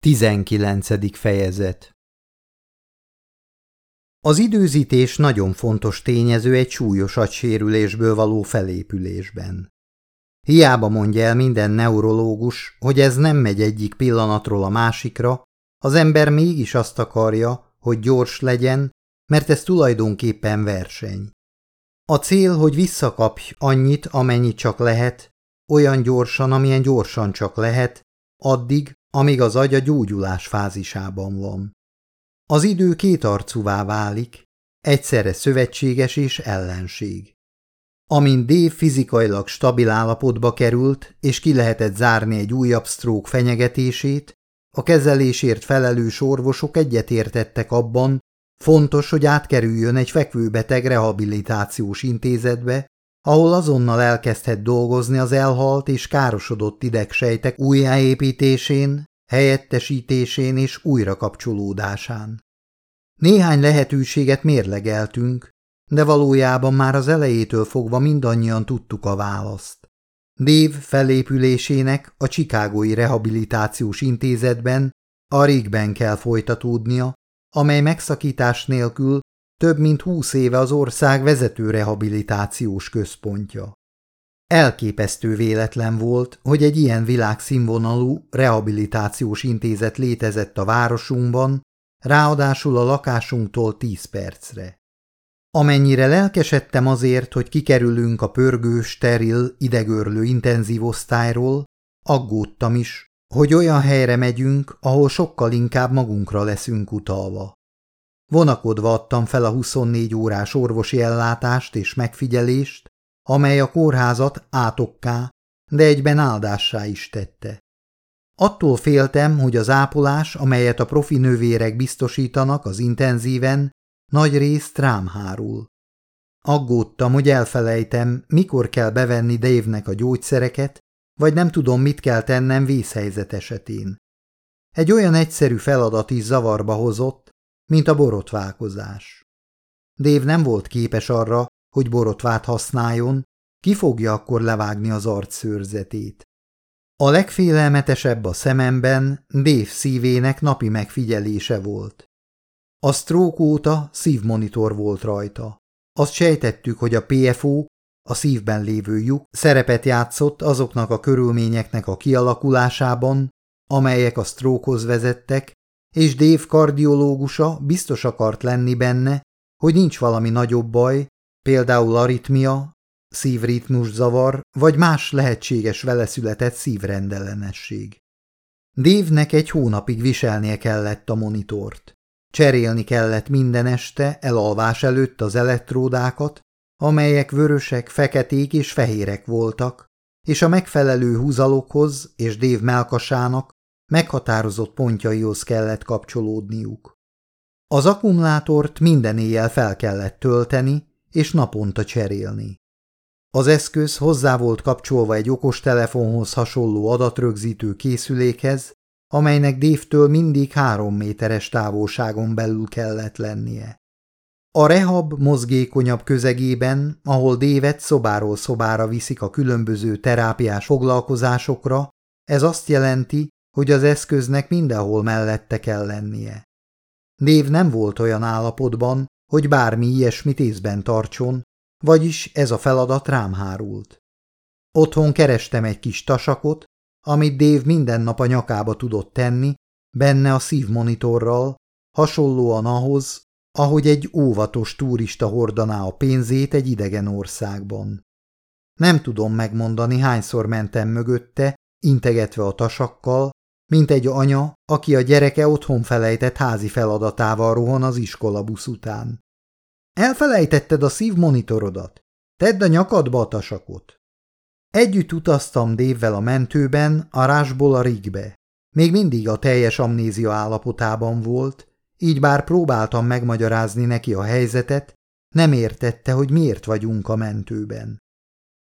19. fejezet Az időzítés nagyon fontos tényező egy súlyos agysérülésből való felépülésben. Hiába mondja el minden neurológus, hogy ez nem megy egyik pillanatról a másikra, az ember mégis azt akarja, hogy gyors legyen, mert ez tulajdonképpen verseny. A cél, hogy visszakapj annyit, amennyit csak lehet, olyan gyorsan, amilyen gyorsan csak lehet, addig, amíg az agy a gyógyulás fázisában van. Az idő kétarcúvá válik, egyszerre szövetséges és ellenség. Amint Dave fizikailag stabil állapotba került, és ki lehetett zárni egy újabb sztrók fenyegetését, a kezelésért felelős orvosok egyetértettek abban, fontos, hogy átkerüljön egy fekvőbeteg rehabilitációs intézetbe, ahol azonnal elkezdhet dolgozni az elhalt és károsodott idegsejtek újjáépítésén, helyettesítésén és újrakapcsolódásán. Néhány lehetőséget mérlegeltünk, de valójában már az elejétől fogva mindannyian tudtuk a választ. Dave felépülésének a Csikágói Rehabilitációs Intézetben, a Rigben kell folytatódnia, amely megszakítás nélkül több mint húsz éve az ország vezető rehabilitációs központja. Elképesztő véletlen volt, hogy egy ilyen világszínvonalú rehabilitációs intézet létezett a városunkban, ráadásul a lakásunktól tíz percre. Amennyire lelkesedtem azért, hogy kikerülünk a pörgő, steril, idegörlő intenzív osztályról, aggódtam is, hogy olyan helyre megyünk, ahol sokkal inkább magunkra leszünk utalva. Vonakodva adtam fel a 24 órás orvosi ellátást és megfigyelést, amely a kórházat átokká, de egyben áldássá is tette. Attól féltem, hogy az ápolás, amelyet a profi nővérek biztosítanak az intenzíven, nagy részt rám hárul. Aggódtam, hogy elfelejtem, mikor kell bevenni Dave-nek a gyógyszereket, vagy nem tudom, mit kell tennem vészhelyzet esetén. Egy olyan egyszerű feladat is zavarba hozott, mint a borotválkozás. Dave nem volt képes arra, hogy borotvát használjon, ki fogja akkor levágni az arc szőrzetét. A legfélelmetesebb a szememben Dave szívének napi megfigyelése volt. A stroke óta szívmonitor volt rajta. Azt sejtettük, hogy a PFO, a szívben lévő lyuk szerepet játszott azoknak a körülményeknek a kialakulásában, amelyek a sztrókhoz vezettek, és Dave kardiológusa biztos akart lenni benne, hogy nincs valami nagyobb baj, például aritmia, szívritmuszavar vagy más lehetséges vele született szívrendellenesség. Dévnek egy hónapig viselnie kellett a monitort. Cserélni kellett minden este elalvás előtt az elektródákat, amelyek vörösek, feketék és fehérek voltak, és a megfelelő húzalokhoz és Dév melkasának meghatározott pontjaihoz kellett kapcsolódniuk. Az akkumulátort minden éjjel fel kellett tölteni, és naponta cserélni. Az eszköz hozzá volt kapcsolva egy okostelefonhoz hasonló adatrögzítő készülékhez, amelynek Dévtől mindig három méteres távolságon belül kellett lennie. A rehab mozgékonyabb közegében, ahol Dévet szobáról szobára viszik a különböző terápiás foglalkozásokra, ez azt jelenti, hogy az eszköznek mindenhol mellette kell lennie. Dév nem volt olyan állapotban, hogy bármi ilyesmit észben tartson, vagyis ez a feladat rám hárult. Otthon kerestem egy kis tasakot, amit Dave minden nap a nyakába tudott tenni, benne a szívmonitorral, hasonlóan ahhoz, ahogy egy óvatos turista hordaná a pénzét egy idegen országban. Nem tudom megmondani, hányszor mentem mögötte, integetve a tasakkal, mint egy anya, aki a gyereke otthon felejtett házi feladatával rohan az iskolabusz után. Elfelejtetted a szívmonitorodat? Tedd a nyakadba a tasakot. Együtt utaztam Dévvel a mentőben, a rásból a rigbe. Még mindig a teljes amnézia állapotában volt, így bár próbáltam megmagyarázni neki a helyzetet, nem értette, hogy miért vagyunk a mentőben.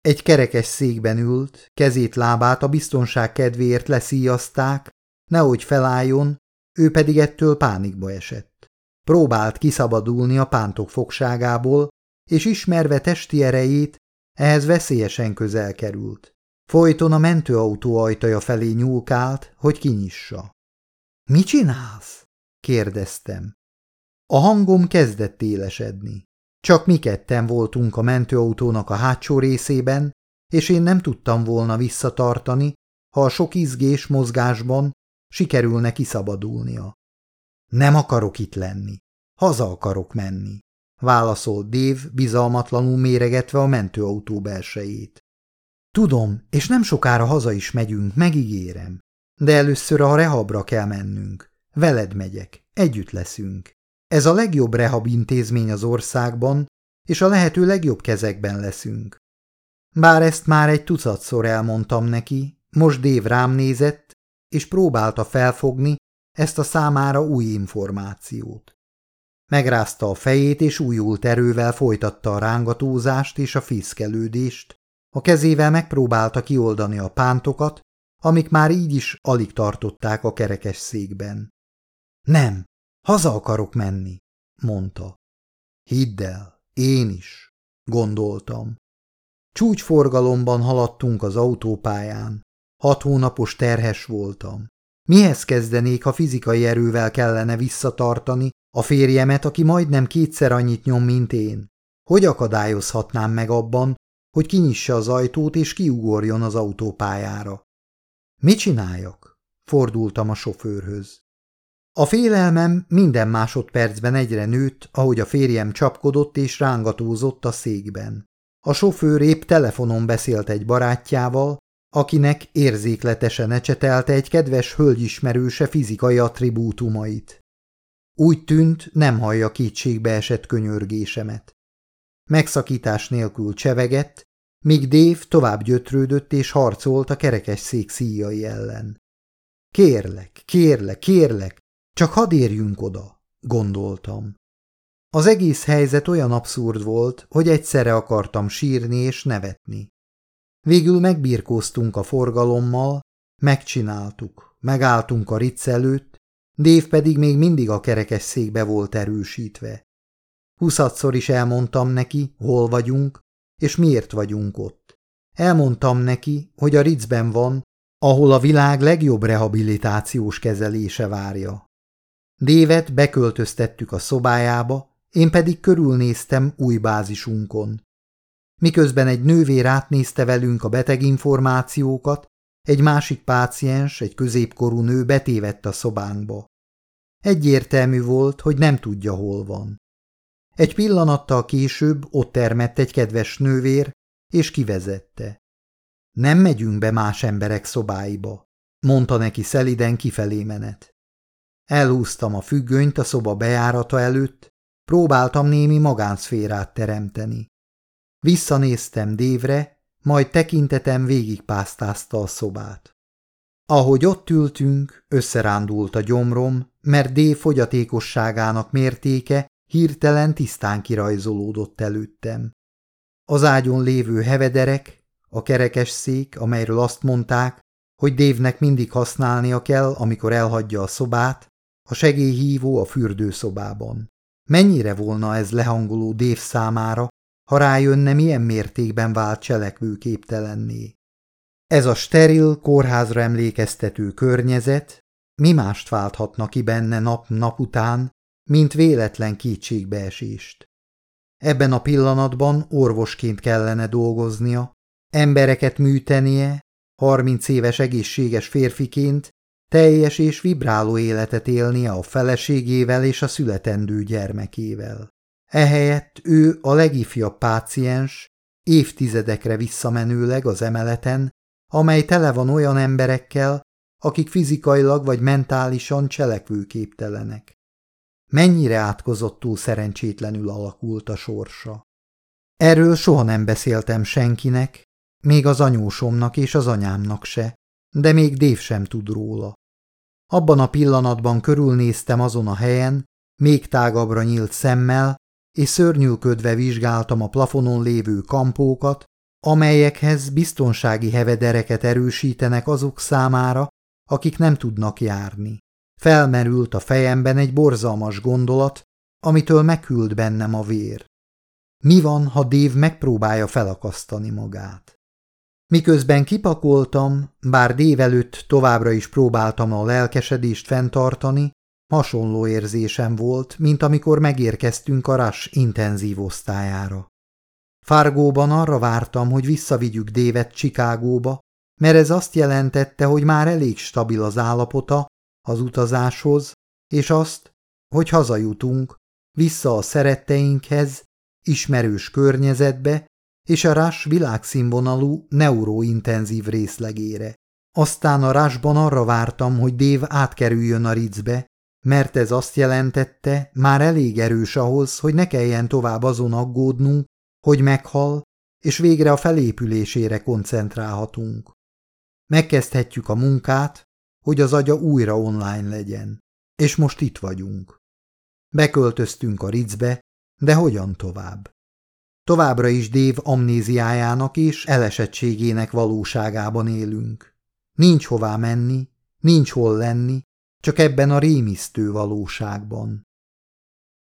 Egy kerekes székben ült, kezét lábát a biztonság kedvéért leszíjazták, nehogy felálljon, ő pedig ettől pánikba esett. Próbált kiszabadulni a pántok fogságából, és ismerve testi erejét, ehhez veszélyesen közel került. Folyton a mentőautó ajtaja felé nyúlkált, hogy kinyissa. – Mi csinálsz? – kérdeztem. A hangom kezdett élesedni. Csak mi ketten voltunk a mentőautónak a hátsó részében, és én nem tudtam volna visszatartani, ha a sok izgés mozgásban sikerülne kiszabadulnia. Nem akarok itt lenni. Haza akarok menni, válaszolt Dave bizalmatlanul méregetve a mentőautó belsejét. Tudom, és nem sokára haza is megyünk, megígérem. De először a rehabra kell mennünk. Veled megyek, együtt leszünk. Ez a legjobb rehab intézmény az országban, és a lehető legjobb kezekben leszünk. Bár ezt már egy tucatszor elmondtam neki, most Dév rám nézett, és próbálta felfogni ezt a számára új információt. Megrázta a fejét, és újult erővel folytatta a rángatózást és a fészkelődést, a kezével megpróbálta kioldani a pántokat, amik már így is alig tartották a kerekes székben. Nem, haza akarok menni, mondta. Hidd el, én is, gondoltam. Csúcsforgalomban haladtunk az autópályán. Hat hónapos terhes voltam. Mihez kezdenék, ha fizikai erővel kellene visszatartani a férjemet, aki majdnem kétszer annyit nyom, mint én? Hogy akadályozhatnám meg abban, hogy kinyissa az ajtót és kiugorjon az autópályára? Mit csináljak? Fordultam a sofőrhöz. A félelmem minden másodpercben egyre nőtt, ahogy a férjem csapkodott és rángatózott a székben. A sofőr épp telefonon beszélt egy barátjával, akinek érzékletesen ecsetelte egy kedves hölgyismerőse fizikai attribútumait. Úgy tűnt, nem hallja kétségbe esett könyörgésemet. Megszakítás nélkül csevegett, míg Dév tovább gyötrődött és harcolt a kerekes szék szíjai ellen. Kérlek, kérlek, kérlek, csak hadd érjünk oda, gondoltam. Az egész helyzet olyan abszurd volt, hogy egyszerre akartam sírni és nevetni. Végül megbirkóztunk a forgalommal, megcsináltuk, megálltunk a ritz előtt, Dév pedig még mindig a kerekes székbe volt erősítve. Huszadszor is elmondtam neki, hol vagyunk, és miért vagyunk ott. Elmondtam neki, hogy a Ritzben van, ahol a világ legjobb rehabilitációs kezelése várja. Dévet beköltöztettük a szobájába, én pedig körülnéztem új bázisunkon. Miközben egy nővér átnézte velünk a beteginformációkat, egy másik páciens, egy középkorú nő betévett a szobánkba. Egyértelmű volt, hogy nem tudja, hol van. Egy pillanattal később ott termett egy kedves nővér, és kivezette. Nem megyünk be más emberek szobáiba, mondta neki szeliden kifelé menet. Elhúztam a függönyt a szoba bejárata előtt, próbáltam némi magánszférát teremteni. Visszanéztem Dévre, majd tekintetem végigpásztázta a szobát. Ahogy ott ültünk, összerándult a gyomrom, mert Dév fogyatékosságának mértéke hirtelen tisztán kirajzolódott előttem. Az ágyon lévő hevederek, a kerekes szék, amelyről azt mondták, hogy Dévnek mindig használnia kell, amikor elhagyja a szobát, a segélyhívó a fürdőszobában. Mennyire volna ez lehangoló Dév számára, ha rájönne, milyen mértékben vált cselekvőképtelenné. Ez a steril, kórházra emlékeztető környezet mi mást válthatna ki benne nap-nap után, mint véletlen kétségbeesést. Ebben a pillanatban orvosként kellene dolgoznia, embereket műtenie, harminc éves egészséges férfiként teljes és vibráló életet élnie a feleségével és a születendő gyermekével. Ehelyett ő a legifjabb páciens, évtizedekre visszamenőleg az emeleten, amely tele van olyan emberekkel, akik fizikailag vagy mentálisan cselekvőképtelenek. Mennyire átkozottul szerencsétlenül alakult a sorsa. Erről soha nem beszéltem senkinek, még az anyósomnak és az anyámnak se, de még Dév sem tud róla. Abban a pillanatban körülnéztem azon a helyen, még tágabbra nyílt szemmel, és szörnyűködve vizsgáltam a plafonon lévő kampókat, amelyekhez biztonsági hevedereket erősítenek azok számára, akik nem tudnak járni. Felmerült a fejemben egy borzalmas gondolat, amitől megküld bennem a vér. Mi van, ha Dév megpróbálja felakasztani magát? Miközben kipakoltam, bár dévelőtt továbbra is próbáltam a lelkesedést fenntartani, hasonló érzésem volt, mint amikor megérkeztünk a RAS intenzív osztályára. Fargóban arra vártam, hogy visszavigyük Dévet Csikágóba, mert ez azt jelentette, hogy már elég stabil az állapota az utazáshoz, és azt, hogy hazajutunk, vissza a szeretteinkhez, ismerős környezetbe, és a rás világszínvonalú neurointenzív részlegére. Aztán a rásban arra vártam, hogy Dév átkerüljön a ricbe, mert ez azt jelentette, már elég erős ahhoz, hogy ne kelljen tovább azon aggódnunk, hogy meghal, és végre a felépülésére koncentrálhatunk. Megkezdhetjük a munkát, hogy az agya újra online legyen. És most itt vagyunk. Beköltöztünk a ricbe, de hogyan tovább? Továbbra is Dév amnéziájának és elesettségének valóságában élünk. Nincs hová menni, nincs hol lenni, csak ebben a rémisztő valóságban.